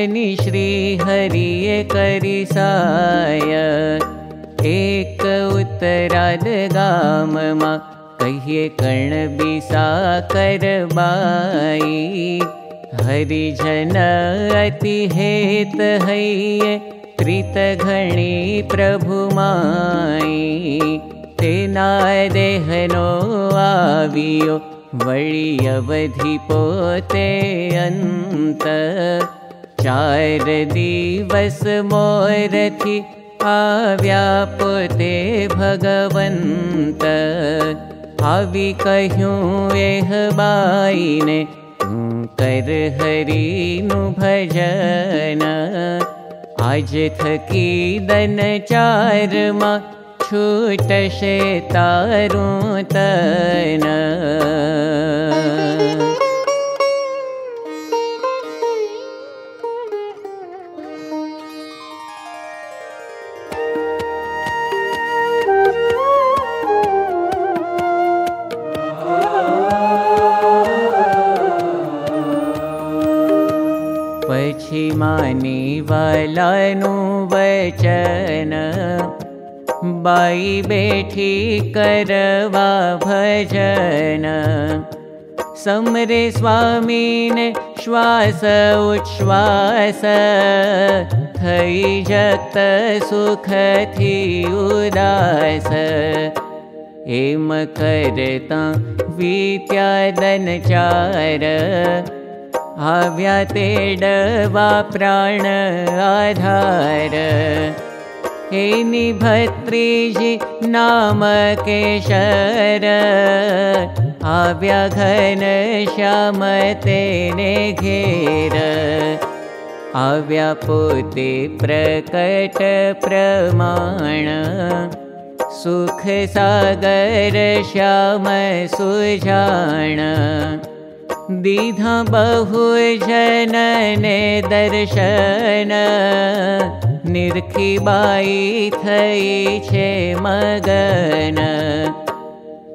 जनि श्री हरिये एक उत्तराद गाम कहिए कर्ण बिसा करबाई हरिजन अति हेत हैये प्रीत घणी प्रभु माई। तेना देहनो आवियो वळि अवधि पोते अन्त चार दिवस मोरथि आव्या पोते भगवन्त। आवी कह्यूं एह बाईने कर हरिनु भजन। आज थकी दन चार मा छूटशे तारू तन चन बाई बेठी करवा भजन। समरे स्वामीन श्वास उच्छ्वास थै श्वास उच्छ्वासुखि उदास। एम करता विद्यादन चार आव्या तेडवा प्राण आधार। भत्रीजी नाम केशर आव्याघन श्याम तेने घेर। आव्या पोते प्रकट प्रमाण। सुख सागर श्याम सुजाण दीधा बहु जनने दर्शन। निर्खी बाई थई छे मगन।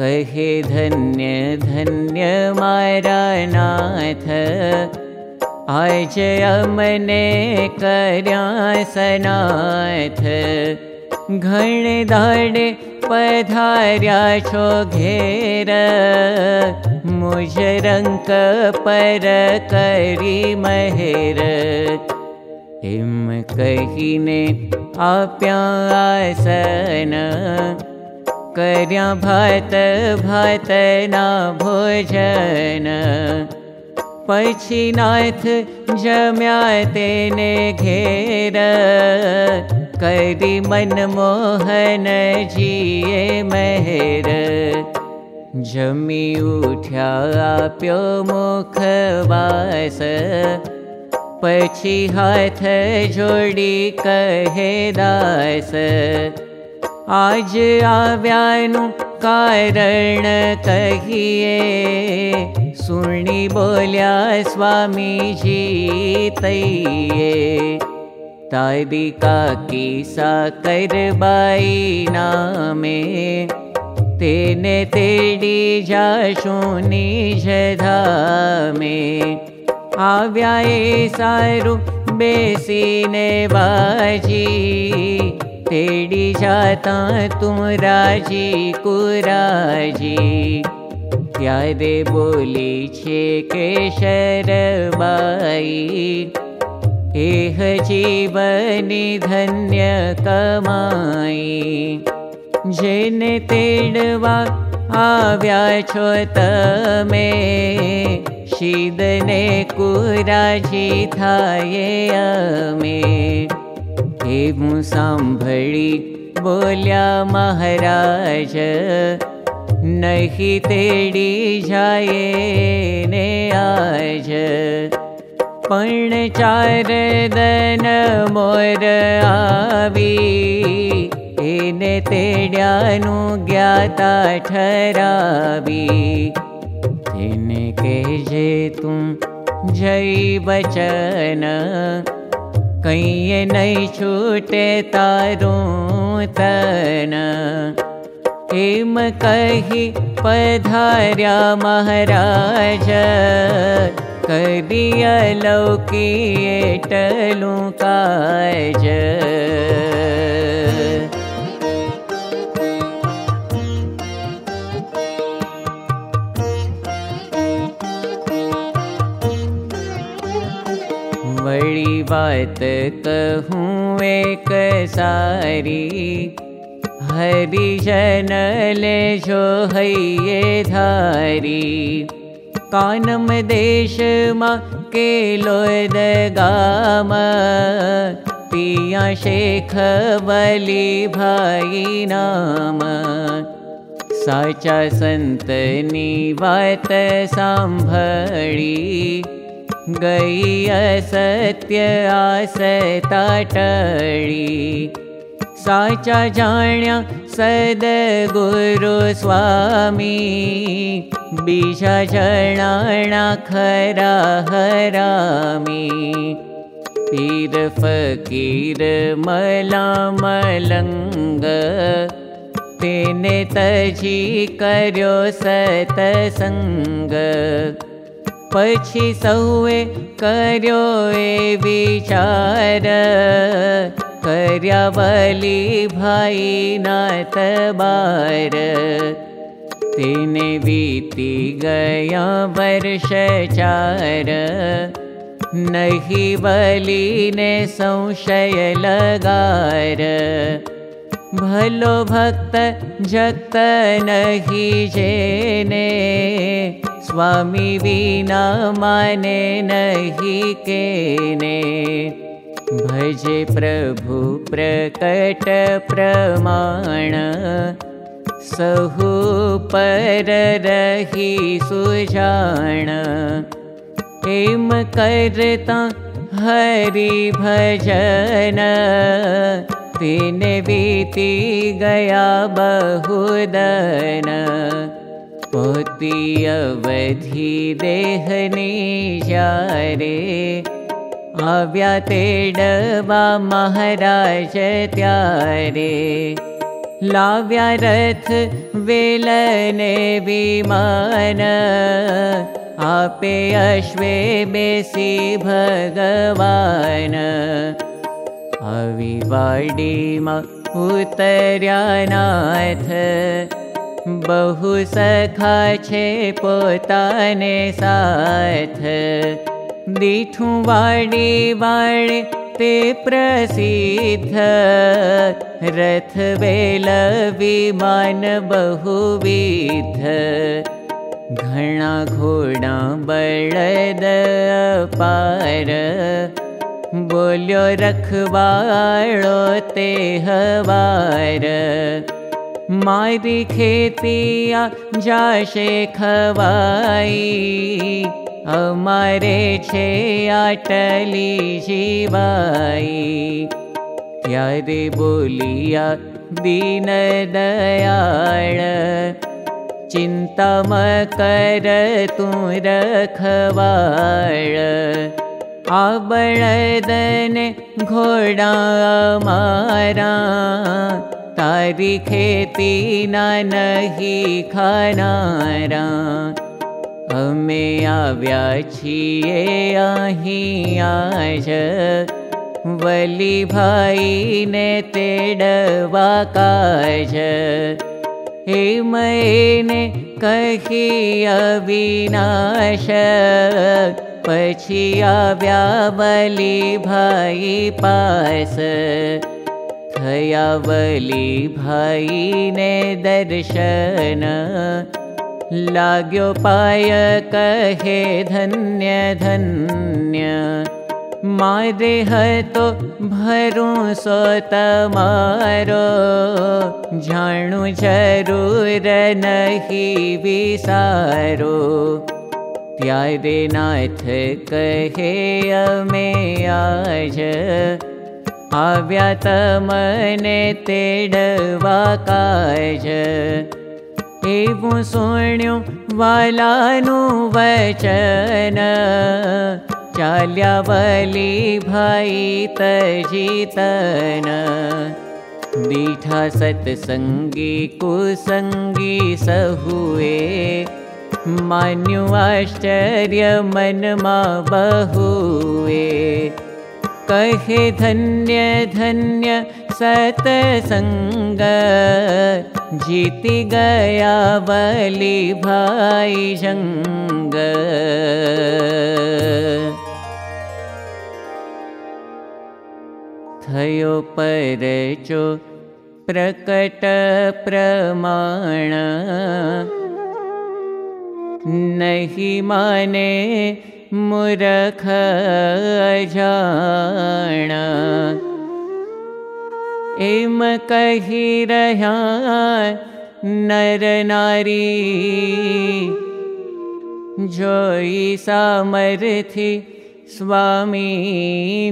कहे धन्य धन्य मारा नाथ। आज अमने कर्या सनाथ। घण दाड़े पधार्या छो घेर मुझ रंक पर करी महेर। हिम कहीने आप्यासन कर्या भात भात ना भोजन। पछी नाथ जम्या तेने घेर करी मनमोहन जोड़ी कहे दास। आज आव्यानु कारण कहिए सुनी बोल्या स्वामी जी तैये तारी काकी साकर बाई नामे। तेने तेड़ी जाशु निज धामे आव्याए सारु बेसीने बाजी। तेड़ी जाता तुम राजी कुराजी। त्यारे बोली छे के शरबाई एह जीवनी धन्य आव्या छो तमे शीदने कुराजी थाये अमे हेमु सांभळी बोल्या महाराज नहीं तेड़ी जाये ने आज पण चार दन मोर आवी एने तेड्यानु ज्ञाता ठरावी के जे तुम जय बचन कई नहीं छूटे तारू तन कही पधार्या महाराज करिया लौकी एटलू काज। बड़ी बात कहूँ एक सारी हरि जन ले जो है धारी कानम देश मा के लोद गाम। पिया शेख बली भाई नाम। साचा संतनी बात सांभड़ी गई असत्य आसता टळी साचा जाण्या सद गुरु स्वामी बीजा खरा हरामी। पीर फकीर मला मलंग तेने तजी कर्यो सतसंग। पछी सौए कर्यो ए विचार कर्या बली भाई नात बार। तेने बीती गया वर्ष चार। नहीं बली ने संशय लगार। भलो भक्त जगत नहीं जेने। स्वामी विना माने नहीं केने भजे प्रभु प्रकट प्रमाण। सहु पर रही सुजान एम करता हरि भजन। तेने बीती गया बहुदन। पोती अवधि देहनी जारे तेडवा महाराज त्यारे. लाव्या रथ वेलने विमान. आपे अश्वे बेसी भगवान. अविवाडीमा उतर्यानाथ बहु सखा छे पोताने साथ वाडी वाडे ते प्रसिद्ध। रथ वेल विमान बहुविध। घणा हवार। मारी खेतिया जाशे खवाई जीवाई त्यारे बोलिया दीन दयाळ। चिंता म कर आबळदने घोडा मारा। तारी खेती ना नहीं खानारा अमे आव्या छिए आही आज। वली भाई ने तेडवा काज। हे मैने कही आव्या बली भाई पास। थया बली भाई ने दर्शन लाग्यो पाय कहे धन्य। धन्य मारे हतो भरू सो तमारो जाणु जरूर नहीं विसारो। त्यारे नाथ कहे अमे आज आव्या तमने तेडवा काज एवं सुण्यो वालानु वचन चाल्या वली भाई तजितन दीठा सत्संगी कुसंगी सहुए। मान्यु आश्चर्य मनमा बहुए कहे धन्य धन्य सतसंग जीति गया बलि भाई जंग। थयो परचो प्रकट प्रमाण। नहि माने मूर्ख जाण एम कही रहा नर नारी जोई सामर्थी स्वामी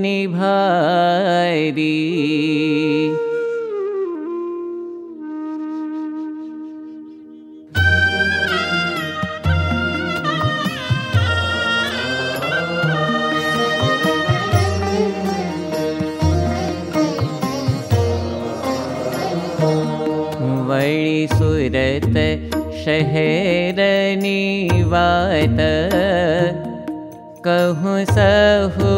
निभारी शहरनी वात कहूँ सहु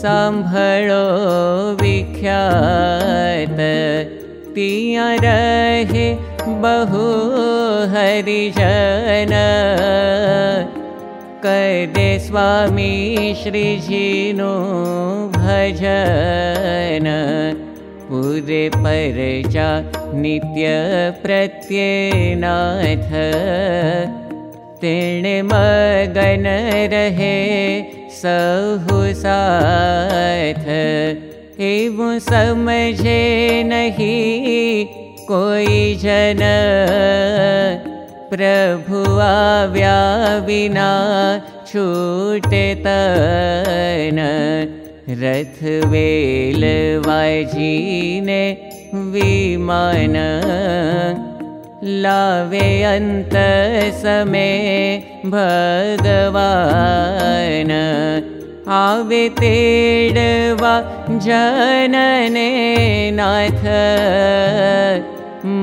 सांभळो विख्यात। तिया रहे बहु हरिजन। करे स्वामी श्रीजीनो भजन पूरे परचा मगन रहे सहु साथ। एवं समझे नहीं कोई जन। प्रभु आव्या विना छूटे तन रथ वेल वाजीने विमान लावे अन्त समे भगवान। आवे तेडवा जनने नाथ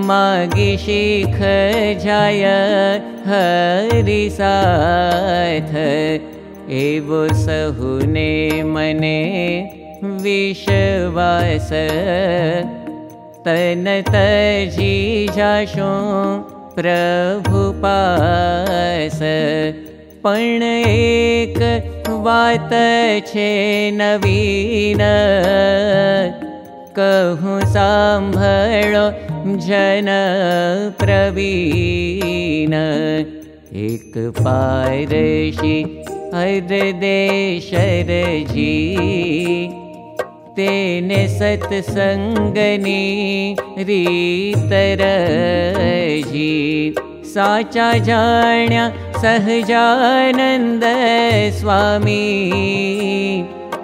मागी शिख जाय हरिसाथ एवो सहुने मने विश्वास तन तजी जाशो प्रभु पास। पण एक वात छे नवीन। कहूँ सांभळो जन प्रवीण। एक पारशी जी। तेने सत्संगनी रीतरजी साचा जाण्या सहजानन्द स्वामी।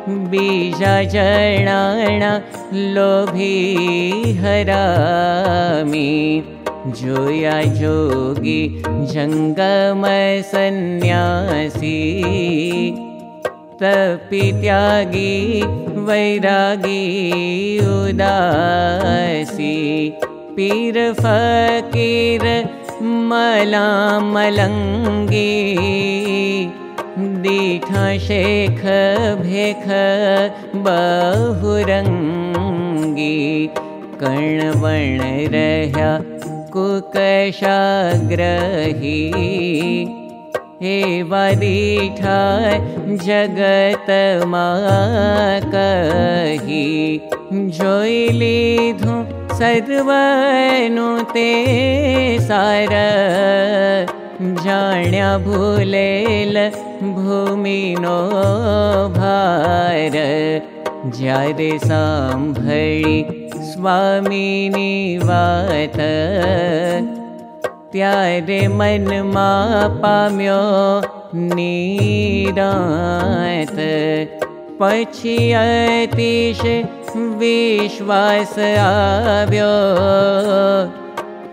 बीजा जणाणा लोभी हरामी जोया जोगी जङ्गम सन्यासी। तपि त्यागी वैरागी उदासी। पीर फकीर मलामलङ्गी दीठा शेख भेख बहुरङ्गी कर्णवर्ण रह्या कुकशाग्रही हे वदीठा जगत मा कही जोई लीधु सर्वनु ते सार। जाण्या भूलेल भूमिनो भार। ज्यारे सांभळी स्वामिनी वात त्यारे मन मा पाम्यो नीरात। पछी अतिश विश्वास आव्यो।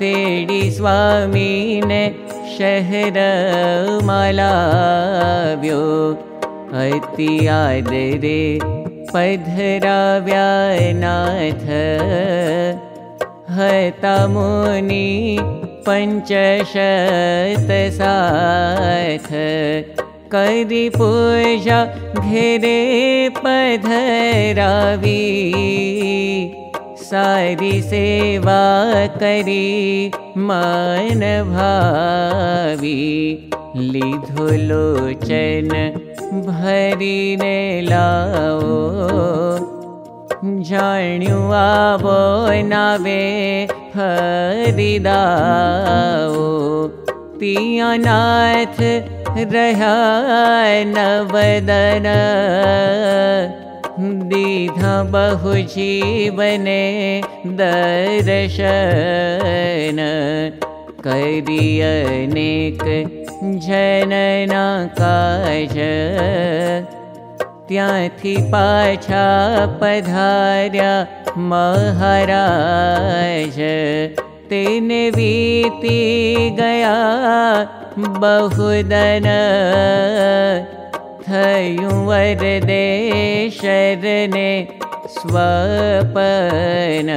तेडी स्वामी ने शहर मालाव्यो। अति आदरे पधराव्यानाथ हता मुनि पञ्चशतसाथ करि पूजा घेरे पधरावी। सारी सेवा करी मन भावी लिधो लोचन भरी ने लाओ जाण्यु आवो नावे हरिदाओ पियानाथ रहा नवदन। दीधा बहु जनना काज। त्याथी पाछा पधार्या महाराज। तेने वीती गया बहुदन। दे शरणे स्वपन।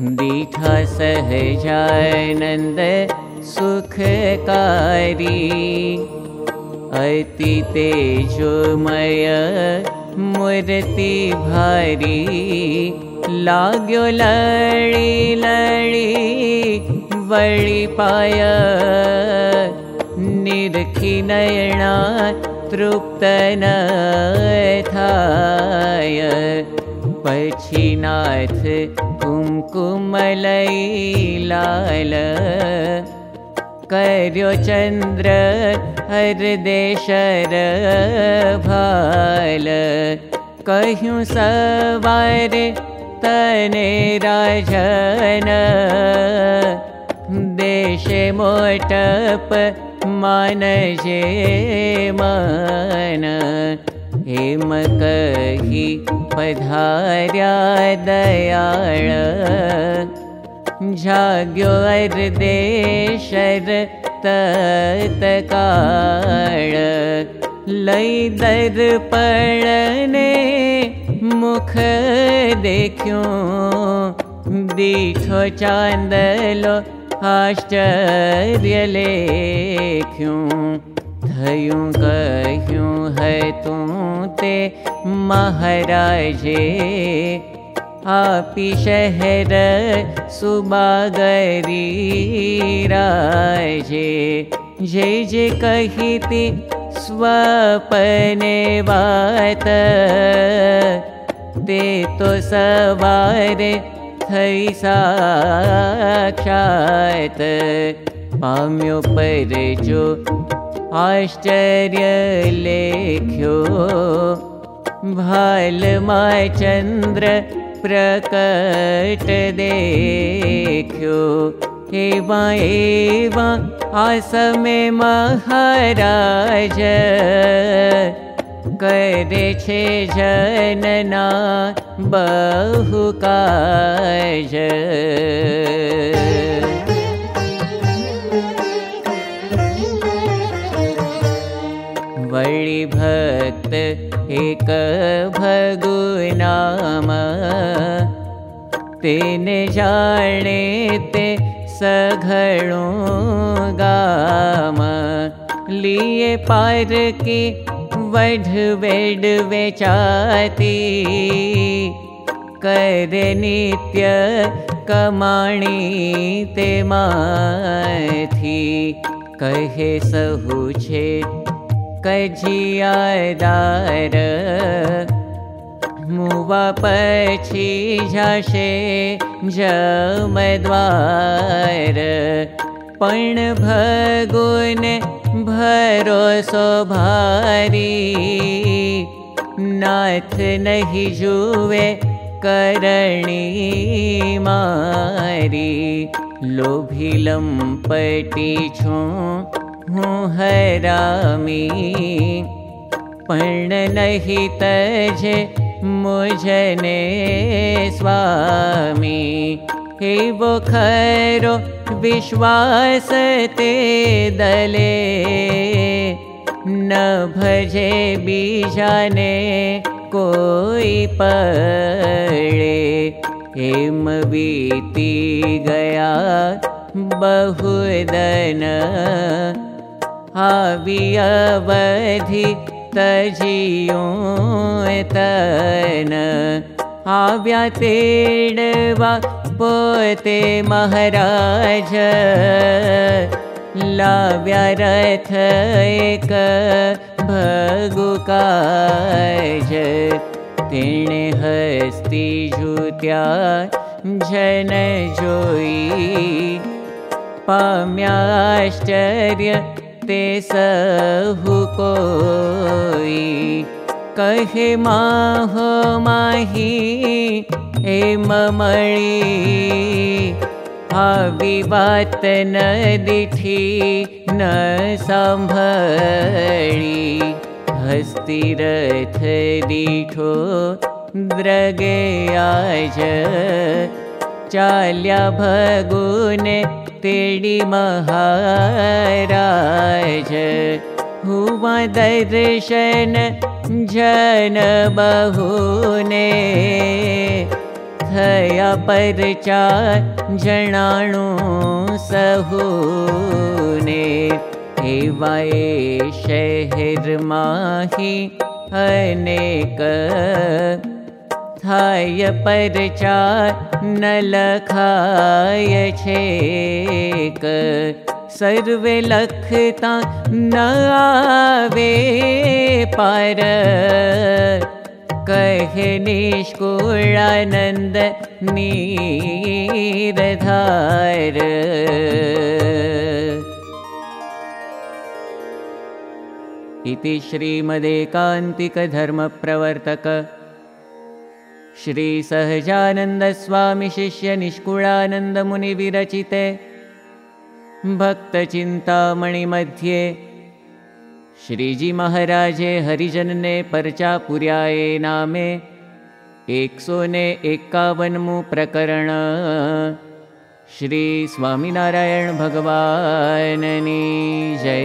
दीठा सहजानन्द सुखकारी अति तेजोमय मूर्ति भारी। लाग्यो लड़ी लड़ी बड़ी पाय। निरखी नयना तृप्तन थाय पछिनाथ कुमकुमलै लाल कर्यो चन्द्र हरदेशर भाल। कह्यु सवार तने राजन। देशे मोटप मानजे मन। कही पधार्या दयाळ अर्देशर तत्काळ लई दर्पणने मुख लेख्यूं थयूं कह्यूं है तू ते महाराजे आपी शहर सुबागरी राजे जे जे कहिती स्वपने बात ते तो सवारे साक्षात्। पाम्यो पर जो आश्चर्य लेख्यो। भाल चन्द्र प्रकट देख्यो। एवा एवा आसमे महाराज करे छे जनना बहुकाज वळि भक्त एक भगु नाम तेने जाने ते सघणो गाम। लिए पार की वेड वेचाती। कर कमाणी ते माथी। कहे सहु छे कजियादार मुवा पछी जाशे जमद्वार। पण भगुन भरोसो भारी नाथ नहीं जुवे करणी मारी। लोभी लंपटी छू हूँ हरामी। पण नहीं तजे मुझने स्वामी। हे वो खरो विश्वास ते दले। न भजे बीजाने कोई पड़े। हेम बीती गया बहुदन अवधि तजियों तन आव्या तेडवा पोते महाराज। लाव्या भगुकाज तेणे हस्ती जुत्या जन जोई। पाम्याश्चर्य ते सहु कोई। कहे माह माही एम महो माहि बात न दिठी न दि हस्तिरथ दिठो द्रगे आज चाल्या भगुने तिडी महाराज। हुवा दर्शन जन बहुने। हया परिचार जनाणु सहने। हिवाय शेहर् माहि ह थाय परचा न लखाय छेक। सर्वे लखता न आवे पार। कहे निष्कुलानन्द नीरधार। इति श्रीमदेकान्तिकधर्मप्रवर्तक श्रीसहजानन्दस्वामिशिष्यनिष्कुलानन्दमुनिविरचिते भक्तचिन्तामणिमध्ये श्रीजीमहाराजे हरिजनने परचापुर्याये नामे एकसोने एकावन्मु प्रकरण। श्री स्वामिनारायण भगवाननी जय